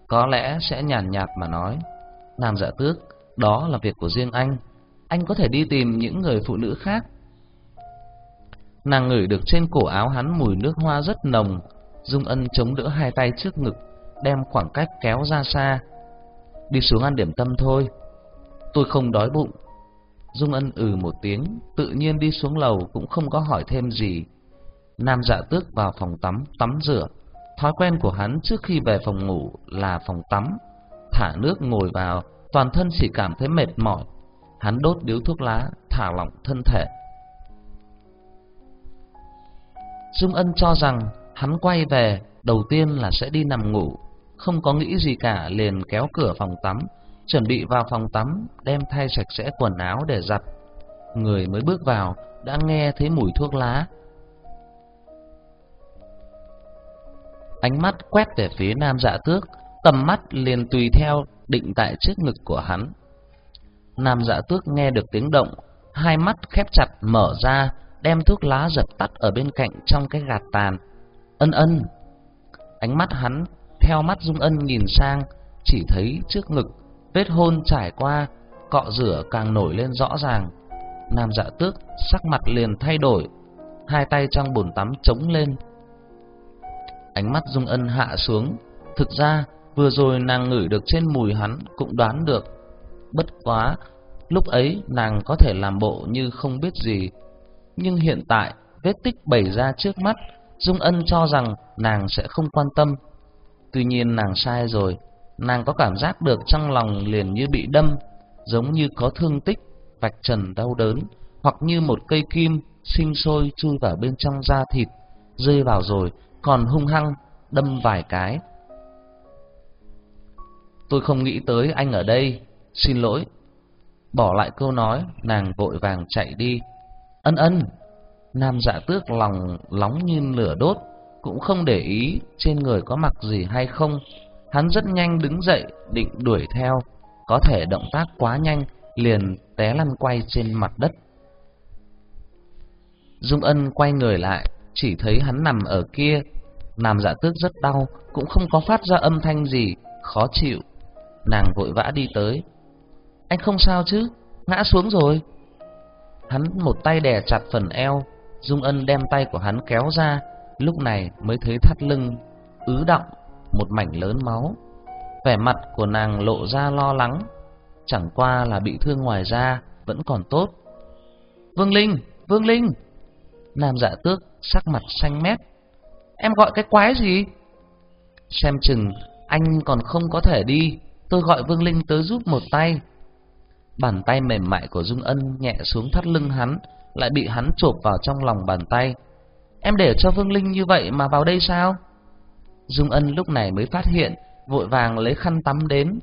có lẽ sẽ nhàn nhạt mà nói. Nam dạ tước, đó là việc của riêng anh, anh có thể đi tìm những người phụ nữ khác. Nàng ngửi được trên cổ áo hắn mùi nước hoa rất nồng, Dung Ân chống đỡ hai tay trước ngực, đem khoảng cách kéo ra xa. Đi xuống ăn điểm tâm thôi. Tôi không đói bụng. Dung Ân ừ một tiếng, tự nhiên đi xuống lầu cũng không có hỏi thêm gì. Nam Dạ Tước vào phòng tắm tắm rửa. Thói quen của hắn trước khi về phòng ngủ là phòng tắm, thả nước ngồi vào, toàn thân chỉ cảm thấy mệt mỏi. Hắn đốt điếu thuốc lá, thả lỏng thân thể. Dung Ân cho rằng hắn quay về đầu tiên là sẽ đi nằm ngủ, không có nghĩ gì cả liền kéo cửa phòng tắm, chuẩn bị vào phòng tắm, đem thay sạch sẽ quần áo để giặt. Người mới bước vào đã nghe thấy mùi thuốc lá. Ánh mắt quét về phía Nam Dạ Tước, tầm mắt liền tùy theo định tại trước ngực của hắn. Nam Dạ Tước nghe được tiếng động, hai mắt khép chặt mở ra, đem thuốc lá dập tắt ở bên cạnh trong cái gạt tàn. Ân ân. Ánh mắt hắn theo mắt Dung Ân nhìn sang, chỉ thấy trước ngực vết hôn trải qua, cọ rửa càng nổi lên rõ ràng. Nam Dạ Tước sắc mặt liền thay đổi, hai tay trong bồn tắm trống lên. Ánh mắt Dung Ân hạ xuống, thực ra vừa rồi nàng ngửi được trên mùi hắn cũng đoán được. Bất quá, lúc ấy nàng có thể làm bộ như không biết gì, nhưng hiện tại vết tích bày ra trước mắt, Dung Ân cho rằng nàng sẽ không quan tâm. Tuy nhiên nàng sai rồi, nàng có cảm giác được trong lòng liền như bị đâm, giống như có thương tích, vạch trần đau đớn, hoặc như một cây kim sinh sôi chui vào bên trong da thịt, rơi vào rồi còn hung hăng đâm vài cái. Tôi không nghĩ tới anh ở đây, xin lỗi. Bỏ lại câu nói, nàng vội vàng chạy đi. Ân ân. Nam dạ tước lòng nóng như lửa đốt, cũng không để ý trên người có mặc gì hay không. Hắn rất nhanh đứng dậy, định đuổi theo. Có thể động tác quá nhanh, liền té lăn quay trên mặt đất. Dung Ân quay người lại, chỉ thấy hắn nằm ở kia. Nam dạ tước rất đau, cũng không có phát ra âm thanh gì, khó chịu. Nàng vội vã đi tới. Anh không sao chứ, ngã xuống rồi. Hắn một tay đè chặt phần eo, Dung Ân đem tay của hắn kéo ra, lúc này mới thấy thắt lưng ứ động một mảnh lớn máu. Vẻ mặt của nàng lộ ra lo lắng, chẳng qua là bị thương ngoài da vẫn còn tốt. Vương Linh, Vương Linh. Nam Dạ Tước sắc mặt xanh mét. Em gọi cái quái gì? Xem chừng anh còn không có thể đi, tôi gọi Vương Linh tới giúp một tay. Bàn tay mềm mại của Dung Ân nhẹ xuống thắt lưng hắn, lại bị hắn chộp vào trong lòng bàn tay. Em để cho Vương Linh như vậy mà vào đây sao? Dung Ân lúc này mới phát hiện, vội vàng lấy khăn tắm đến,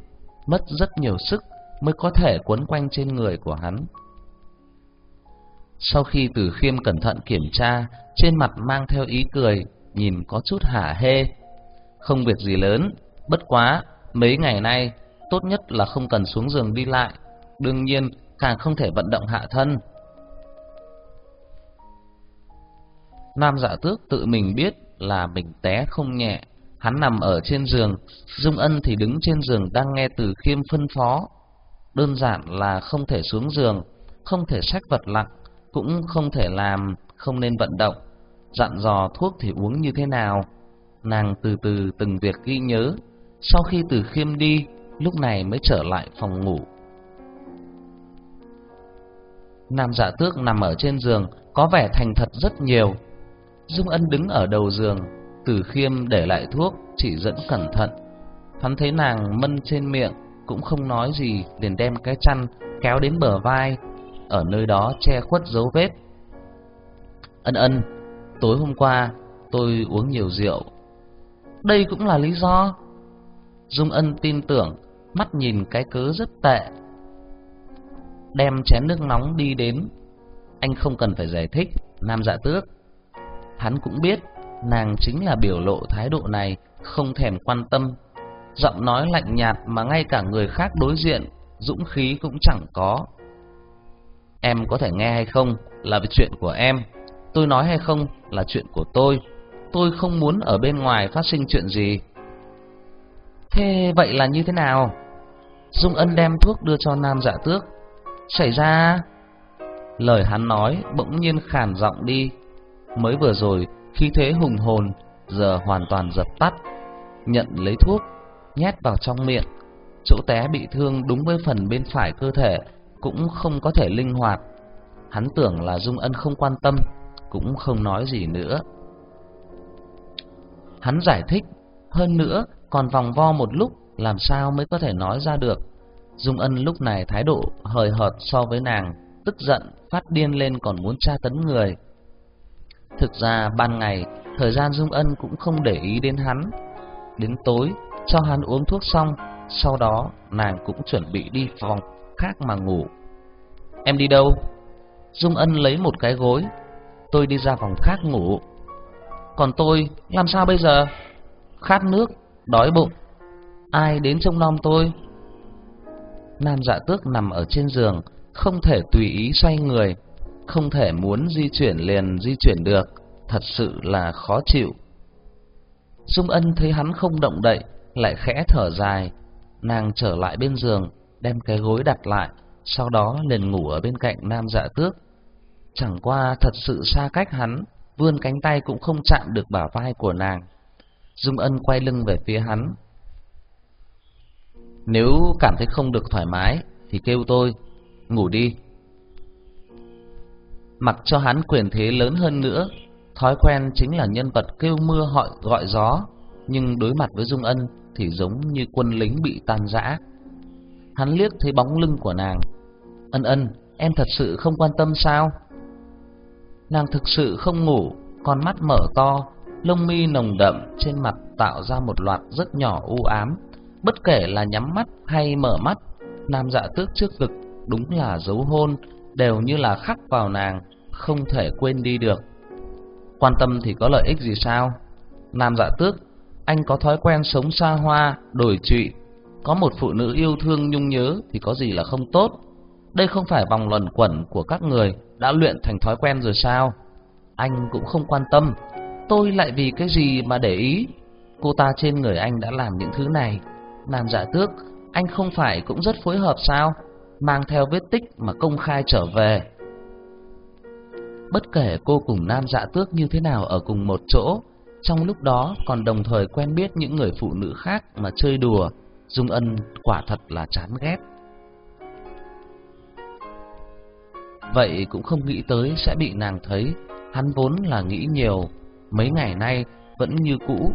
mất rất nhiều sức mới có thể quấn quanh trên người của hắn. Sau khi Từ Khiêm cẩn thận kiểm tra, trên mặt mang theo ý cười, nhìn có chút hả hê. Không việc gì lớn, bất quá mấy ngày nay tốt nhất là không cần xuống giường đi lại, đương nhiên càng không thể vận động hạ thân. Nam Dạ Tước tự mình biết là mình té không nhẹ, hắn nằm ở trên giường, Dung Ân thì đứng trên giường đang nghe Từ Khiêm phân phó. Đơn giản là không thể xuống giường, không thể xách vật lặng, cũng không thể làm, không nên vận động. Dặn dò thuốc thì uống như thế nào, nàng từ từ từng việc ghi nhớ. Sau khi Từ Khiêm đi, lúc này mới trở lại phòng ngủ. Nam Dạ Tước nằm ở trên giường, có vẻ thành thật rất nhiều. Dung Ân đứng ở đầu giường, Tử Khiêm để lại thuốc, chỉ dẫn cẩn thận. Hắn thấy nàng mân trên miệng, cũng không nói gì, liền đem cái chăn kéo đến bờ vai, ở nơi đó che khuất dấu vết. Ân ân, tối hôm qua tôi uống nhiều rượu. Đây cũng là lý do. Dung Ân tin tưởng, mắt nhìn cái cớ rất tệ. Đem chén nước nóng đi đến, anh không cần phải giải thích, Nam Dạ Tước. Hắn cũng biết, nàng chính là biểu lộ thái độ này, không thèm quan tâm. Giọng nói lạnh nhạt mà ngay cả người khác đối diện, dũng khí cũng chẳng có. Em có thể nghe hay không là chuyện của em, tôi nói hay không là chuyện của tôi. Tôi không muốn ở bên ngoài phát sinh chuyện gì. Thế vậy là như thế nào? Dung Ân đem thuốc đưa cho Nam Dạ Tước. Xảy ra... Lời hắn nói bỗng nhiên khàn giọng đi. Mới vừa rồi, khi thế hùng hồn, giờ hoàn toàn dập tắt. Nhận lấy thuốc, nhét vào trong miệng. Chỗ té bị thương đúng với phần bên phải cơ thể, cũng không có thể linh hoạt. Hắn tưởng là Dung Ân không quan tâm, cũng không nói gì nữa. Hắn giải thích, hơn nữa còn vòng vo một lúc làm sao mới có thể nói ra được. Dung Ân lúc này thái độ hời hợt so với nàng, tức giận, phát điên lên còn muốn tra tấn người. Thực ra ban ngày, thời gian Dung Ân cũng không để ý đến hắn. Đến tối, cho hắn uống thuốc xong, sau đó nàng cũng chuẩn bị đi phòng khác mà ngủ. Em đi đâu? Dung Ân lấy một cái gối. Tôi đi ra phòng khác ngủ. Còn tôi, làm sao bây giờ? Khát nước, đói bụng. Ai đến trông nom tôi? Nam dạ tước nằm ở trên giường, không thể tùy ý xoay người, không thể muốn di chuyển liền di chuyển được, thật sự là khó chịu. Dung Ân thấy hắn không động đậy, lại khẽ thở dài, nàng trở lại bên giường, đem cái gối đặt lại, sau đó liền ngủ ở bên cạnh Nam Dạ Tước. Chẳng qua thật sự xa cách hắn, vươn cánh tay cũng không chạm được bả vai của nàng. Dung Ân quay lưng về phía hắn. Nếu cảm thấy không được thoải mái thì kêu tôi, ngủ đi. Mặc cho hắn quyền thế lớn hơn nữa, thói quen chính là nhân vật kêu mưa gọi gọi gió, nhưng đối mặt với Dung Ân thì giống như quân lính bị tan rã. Hắn liếc thấy bóng lưng của nàng. Ân ân, em thật sự không quan tâm sao? Nàng thực sự không ngủ, con mắt mở to, lông mi nồng đậm trên mặt tạo ra một loạt rất nhỏ u ám. Bất kể là nhắm mắt hay mở mắt, nam dạ tước trước ngực đúng là dấu hôn, đều như là khắc vào nàng, không thể quên đi được. Quan tâm thì có lợi ích gì sao? Nam dạ tước, anh có thói quen sống xa hoa, đổi trụy, có một phụ nữ yêu thương nhung nhớ thì có gì là không tốt. Đây không phải vòng luẩn quẩn của các người đã luyện thành thói quen rồi sao? Anh cũng không quan tâm, tôi lại vì cái gì mà để ý? Cô ta trên người anh đã làm những thứ này. Nam dạ tước, anh không phải cũng rất phối hợp sao? Mang theo vết tích mà công khai trở về. Bất kể cô cùng Nam dạ tước như thế nào ở cùng một chỗ, trong lúc đó còn đồng thời quen biết những người phụ nữ khác mà chơi đùa, Dung Ân quả thật là chán ghét. Vậy cũng không nghĩ tới sẽ bị nàng thấy, hắn vốn là nghĩ nhiều, mấy ngày nay vẫn như cũ,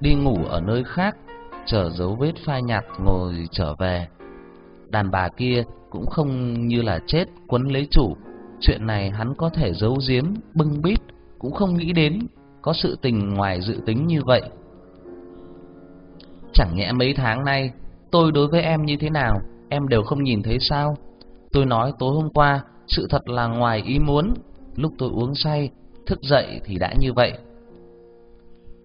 đi ngủ ở nơi khác, chờ dấu vết phai nhạt ngồi trở về. Đàn bà kia cũng không như là chết quấn lấy chủ, chuyện này hắn có thể giấu giếm, bưng bít, cũng không nghĩ đến có sự tình ngoài dự tính như vậy. Chẳng nhẽ mấy tháng nay tôi đối với em như thế nào, em đều không nhìn thấy sao? Tôi nói tối hôm qua, sự thật là ngoài ý muốn, lúc tôi uống say, thức dậy thì đã như vậy.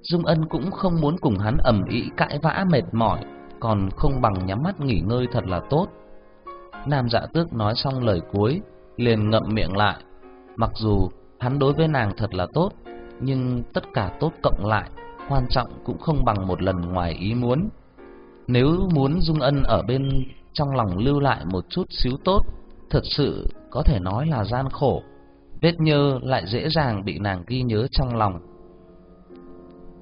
Dung Ân cũng không muốn cùng hắn ầm ĩ cãi vã mệt mỏi, còn không bằng nhắm mắt nghỉ ngơi thật là tốt. Nam Dạ Tước nói xong lời cuối, liền ngậm miệng lại. Mặc dù hắn đối với nàng thật là tốt, nhưng tất cả tốt cộng lại, quan trọng cũng không bằng một lần ngoài ý muốn. Nếu muốn Dung Ân ở bên trong lòng lưu lại một chút xíu tốt, thật sự có thể nói là gian khổ. Vết nhơ lại dễ dàng bị nàng ghi nhớ trong lòng.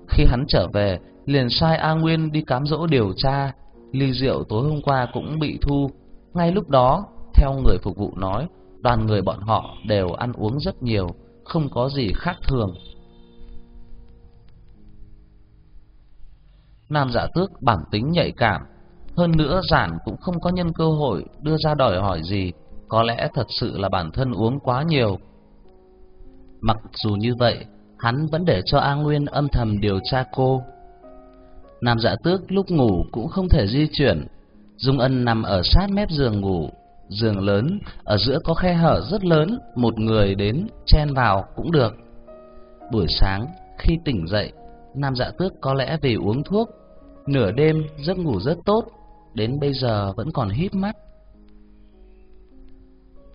Khi hắn trở về, liền sai A Nguyên đi cám dỗ điều tra, ly rượu tối hôm qua cũng bị thu. Ngay lúc đó, theo người phục vụ nói, đoàn người bọn họ đều ăn uống rất nhiều, không có gì khác thường. Nam giả Tước bản tính nhạy cảm, Hơn nữa giản cũng không có nhân cơ hội đưa ra đòi hỏi gì, có lẽ thật sự là bản thân uống quá nhiều. Mặc dù như vậy, hắn vẫn để cho A Nguyên âm thầm điều tra cô. Nam Dạ Tước lúc ngủ cũng không thể di chuyển, Dung Ân nằm ở sát mép giường ngủ, giường lớn, ở giữa có khe hở rất lớn, một người đến chen vào cũng được. Buổi sáng khi tỉnh dậy, Nam Dạ Tước có lẽ vì uống thuốc, nửa đêm giấc ngủ rất tốt, đến bây giờ vẫn còn híp mắt.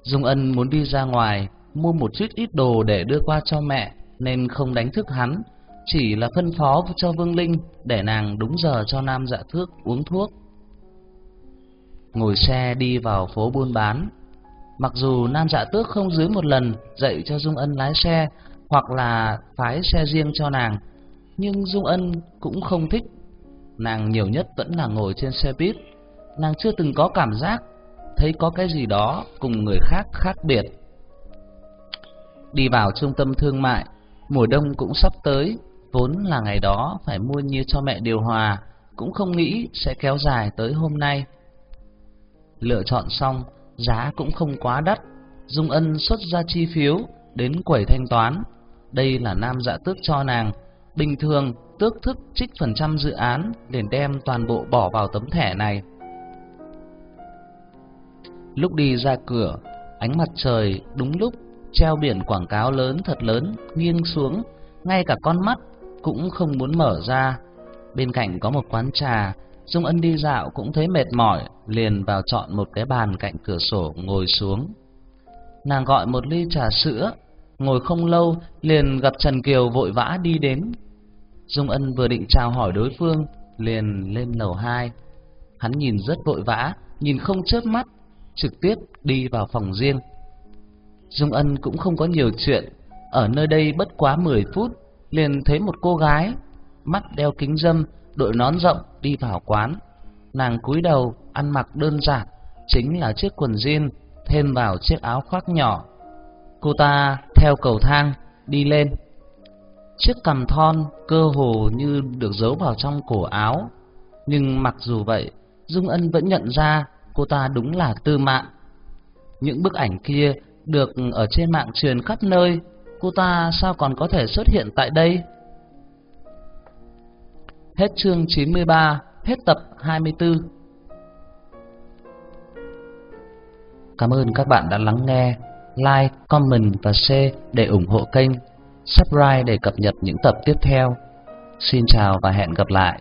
Dung Ân muốn đi ra ngoài mua một chút ít đồ để đưa qua cho mẹ nên không đánh thức hắn, chỉ là phân phó cho Vương Linh để nàng đúng giờ cho Nam Dạ Thước uống thuốc. Ngồi xe đi vào phố buôn bán. Mặc dù Nam Dạ Tước không dưới một lần dạy cho Dung Ân lái xe hoặc là phái xe riêng cho nàng, nhưng Dung Ân cũng không thích. Nàng nhiều nhất vẫn là ngồi trên xe buýt, nàng chưa từng có cảm giác thấy có cái gì đó cùng người khác khác biệt. Đi vào trung tâm thương mại, mùa đông cũng sắp tới, vốn là ngày đó phải mua như cho mẹ điều hòa, cũng không nghĩ sẽ kéo dài tới hôm nay. Lựa chọn xong, giá cũng không quá đắt, Dung Ân xuất ra chi phiếu đến quầy thanh toán. Đây là nam dạ tước cho nàng, bình thường tước thức trích phần trăm dự án để đem toàn bộ bỏ vào tấm thẻ này. Lúc đi ra cửa, ánh mặt trời đúng lúc treo biển quảng cáo lớn thật lớn nghiêng xuống, ngay cả con mắt cũng không muốn mở ra. Bên cạnh có một quán trà, Dung Ân đi dạo cũng thấy mệt mỏi, liền vào chọn một cái bàn cạnh cửa sổ ngồi xuống. Nàng gọi một ly trà sữa, ngồi không lâu liền gặp Trần Kiều vội vã đi đến. Dung Ân vừa định chào hỏi đối phương, liền lên lầu hai. Hắn nhìn rất vội vã, nhìn không chớp mắt, trực tiếp đi vào phòng riêng. Dung Ân cũng không có nhiều chuyện, ở nơi đây bất quá 10 phút, liền thấy một cô gái, mắt đeo kính dâm, đội nón rộng đi vào quán. Nàng cúi đầu, ăn mặc đơn giản, chính là chiếc quần jean thêm vào chiếc áo khoác nhỏ. Cô ta theo cầu thang đi lên. Chiếc cằm thon cơ hồ như được giấu vào trong cổ áo, nhưng mặc dù vậy, Dung Ân vẫn nhận ra cô ta đúng là Tư mạng Những bức ảnh kia được ở trên mạng truyền khắp nơi, cô ta sao còn có thể xuất hiện tại đây? Hết chương 93, hết tập 24. Cảm ơn các bạn đã lắng nghe. Like, comment và share để ủng hộ kênh. Subscribe để cập nhật những tập tiếp theo. Xin chào và hẹn gặp lại.